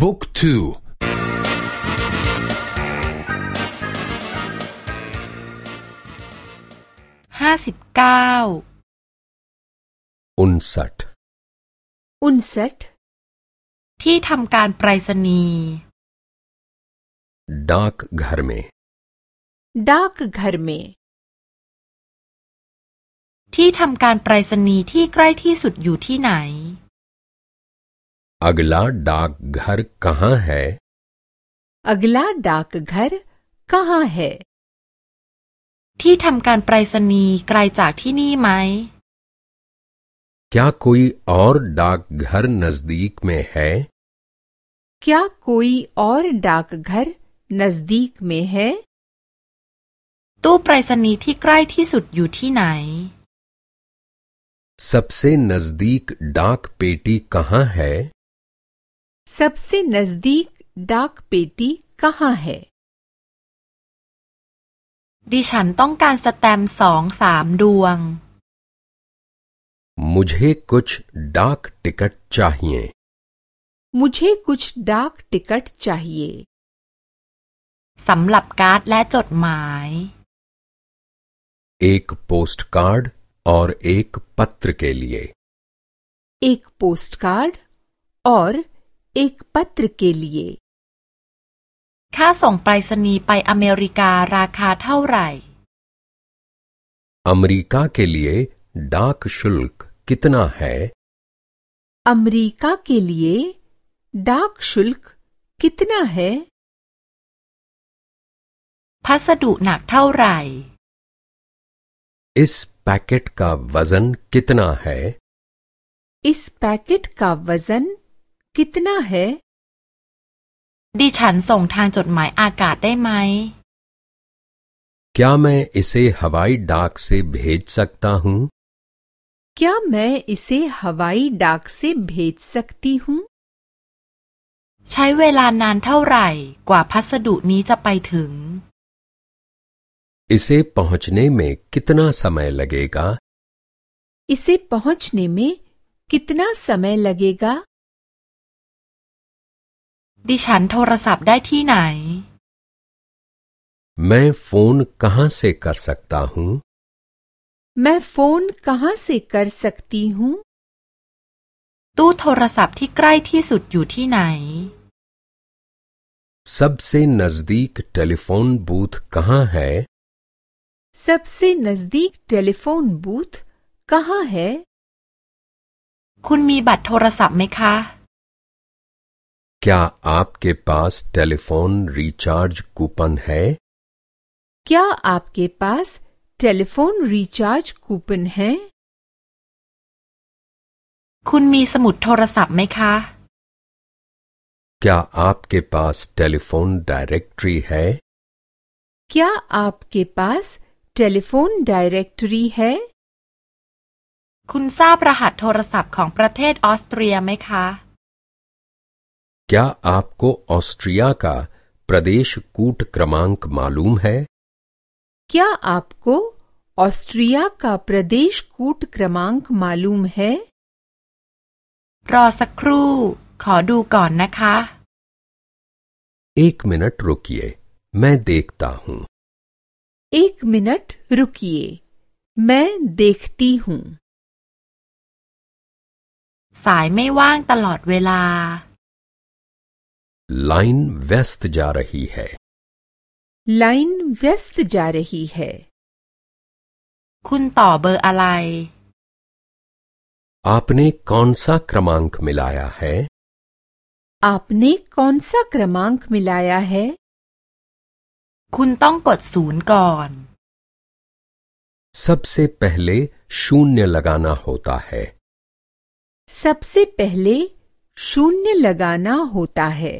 บุ๊กทูห้าสิบเก้าอุนสัตอุนสัตที่ทำการไปรษณีย์ดักกรเมดักกรเมที่ทำการไปรษณีย์ที่ใกล้ที่สุดอยู่ที่ไหน अगला डाक घर कहाँ है अगला डाक घर कहाँ है ที่ทำการไปรษณีย์ไกลจากที่นี่ไหม क्या कोई और डाक घर नजदीक में है क्या कोई और डाक घर नजदीक में है ตู้ไปรษณีย์ที่ใกล้ที่สุดอยู่ที่ไหน सबसे नजदीक डाक पेटी कहाँ है सबसे नजदीक डाक पेटी कहाँ है ดิฉันต้องการสแตมป์สองสามดวง मुझे कुछ डाक टिकट चाहिए मुझे कुछ डाक टिकट चाहिए สำหรับการ์ดและจดหมาย एक पोस्ट कार्ड और एक पत्र के लिए एक पोस्ट कार्ड और एक पत्र के लिए ค่าส่งไปรษณีย์ไปอเมริการาคาเท่าไหร่ अमेरिका के लिए डाक शुल्क कितना है अमेरिका के लिए डाक शुल्क कितना है พัสดุหนักเท่าไหร่ इस पैकेट का वजन कितना है इस पैकेट का वजन कितना है ดิฉันส่งทางจดหมายอากาศได้ไหม क्या मैं इसे हवाई डाक से भेज सकता हूँ क्या मैं इसे हवाई डाक से भेज सकती हूँ ใช้เวลานานเท่าไหร่ กว่าพัสดุนี้จะไปถึง इसे पहुँचने में कितना समय लगेगा इसे पहुंचने में कितना समय लगेगा ดิฉันโทรศัพท์ได้ที่ไหน मैं फोन कहाँ से कर सकता हूँ मैं फोन कहाँ से कर सकती हूँ ตู้โทรศัพท์ที่ใกล้ที่สุดอยู่ที่ไหน सबसे नजदीक टेलीफोन बूथ कहाँ है सबसे नजदीक टेलीफोन बूथ कहाँ है คุณมีบัตรโทรศัพท์ไหมคะ क्या आपके पास टेलीफोन रिचार्ज कूपन है क्या आपके पास टेलीफोन रिचार्ज कूपन है คุณมีสมุดโทรศัพท์ไหมคะ क्या आपके पास टेलीफोन डायरेक्टरी है क्या आपके पास टेलीफोन डायरेक्टरी है คุณทราบรหัสโทรศัพท์ของประเทศออสเตรียไหมคะ क्या आपको ऑस्ट्रिया का प्रदेश कूट क्रमांक मालूम है क्या आपको ऑस्ट्रिया का प्रदेश कूट क्रमांक मालूम है รอสักครู่ ขอดูก่อนนะคะ एक मिनट रुकिए मैं देखता हूँ एक मिनट रुकिए मैं देखती हूँ สายไม่ว่างตลอดเวลา लाइन व्यस्त जा रही है लाइन व्यस्त जा रही है คุณต่อเบอร์อะไร आपने कौन सा क्रमांक मिलाया है आपने कौन सा क्रमांक मिलाया है คุณต้องกดศูนย์ก่อน सबसे पहले शून्य लगाना होता है सबसे पहले शून्य लगाना होता है